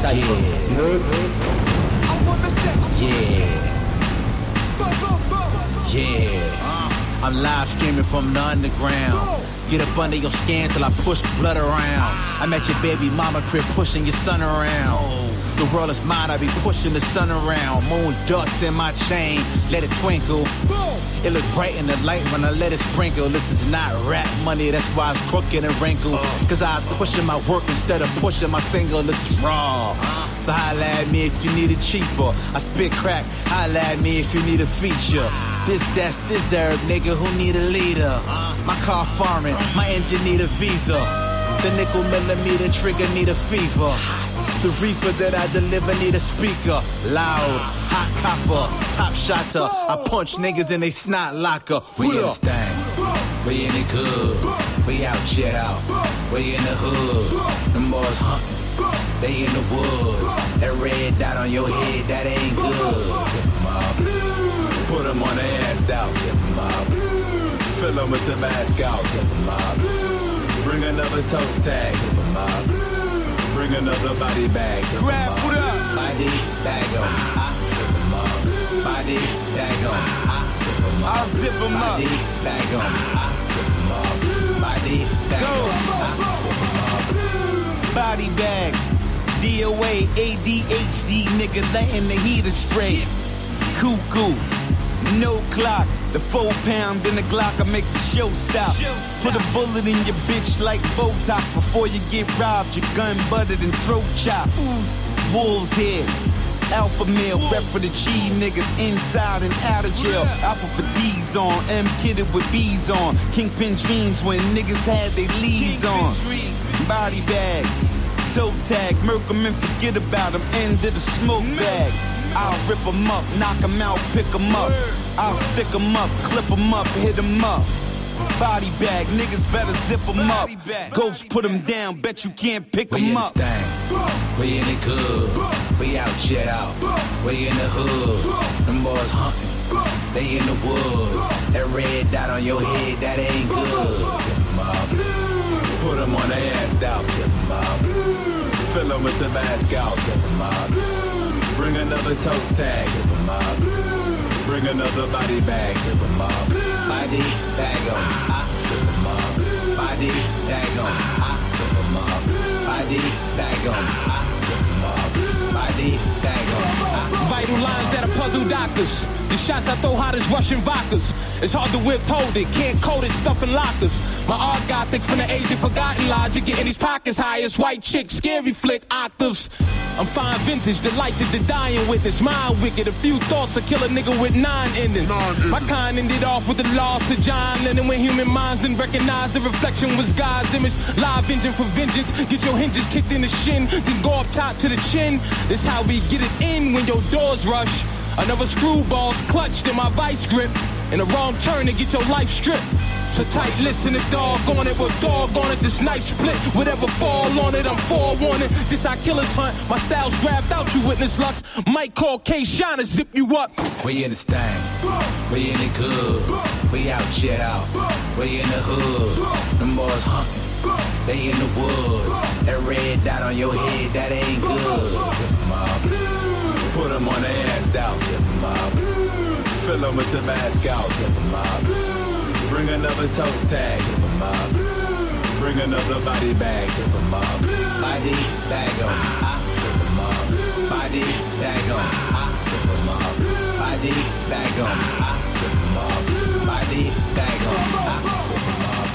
You heard? Yeah. Yeah. Uh, I'm live streaming from the underground. Get up under your skin till I push blood around. I'm at your baby mama crib pushing your son around. The world is mine, I be pushing the sun around. Moon dust in my chain, let it twinkle. It look bright in the light when I let it sprinkle. This is not rap money, that's why it's crooked and wrinkled. Uh. Cause I was pushing my work instead of pushing my single. This is raw. Uh-huh. So holla at me if you need it cheaper. I spit crack, holla at me if you need a feature. This, that, scissor, nigga who need a leader. Uh-huh. My car foreign, my engine need a visa. The nickel millimeter trigger need a fever. The reefer that I deliver need a speaker. Loud, hot copper, top shotter. I punch niggas in they snot locker. We in this thing. We in it good. We out, shit out. We in the hood. Them boys hunting. They in the woods. That red dot on your head, that ain't good. Zip 'em up. Put 'em on their ass out. Zip 'em up. Fill 'em with Tabasco. Zip 'em up. Bring another toe tag. Zip 'em up. Bring another body bag. Grab what up? Body bag 'em. Ah, Zip 'em up. Body bag 'em. Ah, Zip 'em up. I'll zip 'em up. Body bag Zip 'em up. Body bag Zip 'em up. Body bag. DOA, ADHD, nigga, letting the heater spray. Cuckoo, no clock. The four pound in the Glock, I make the show stop. Put a bullet in your bitch like Botox before you get robbed. Your gun butted and throat chop. Wolves head. Alpha male, rep for the cheese niggas inside and out of jail. Alpha for D's on, M kitted with B's on. Kingpin dreams when niggas had they leads on. Body bag, toe tag, murk 'em and forget about 'em. End of the smoke bag. I'll rip 'em up, knock 'em out, pick 'em up. I'll stick 'em up, clip 'em up, hit 'em up. Body bag, niggas better zip 'em up. Ghost put 'em down, bet you can't pick We 'em in up. this. We in the good. We out, shit out. We in the hood. Them boys hunting. They in the woods. That red dot on your head, that ain't good. Zip 'em up. Put 'em on their ass out. Zip 'em up. Fill 'em with Tabasco. Zip 'em up. Bring another toe tag. Zip 'em up. Bring another body bag. Zip 'em up. Body bag 'em. Ah, zip 'em up. Body bag 'em. Ah, zip 'em up. Body bag 'em. Ah, lines that are puzzle doctors. The shots I throw hot as Russian vodkas. It's hard to withhold it, can't code it, stuff in lockers. My art gothic from the age of forgotten logic, getting these pockets high as white chick, scary flick octaves. I'm fine vintage, delighted to dying witness. Mind wicked, a few thoughts to kill a nigga with nine endings. My kind ended off with the loss of John Lennon when human minds didn't recognize the reflection was God's image. Live engine for vengeance, get your hinges kicked in the shin, then go up top to the chin. This how we get it in when your doors rush. Another screwball's clutched in my vice grip. In a wrong turn to get your life stripped. So tight, listen to dog on it, with dog on it. This knife split, whatever fall on it, I'm forewarning. This I killers hunt, my style's grabbed out, you witness lux. Might call K Shine zip you up. We in the thing. We in it good. We out, shit out. We in the hood. Them boys hunting. They in the woods. That red dot on your head, that ain't good. Zip 'em up. Put 'em on their ass out. Zip 'em up. Fill 'em with Tabasco. Zip 'em up. Bring another toe tag. Zip 'em up. Bring another body bag. Zip 'em up. Body bag 'em. Ah, zip 'em up. Body bag 'em. Ah, zip 'em up. Body bag 'em. Ah,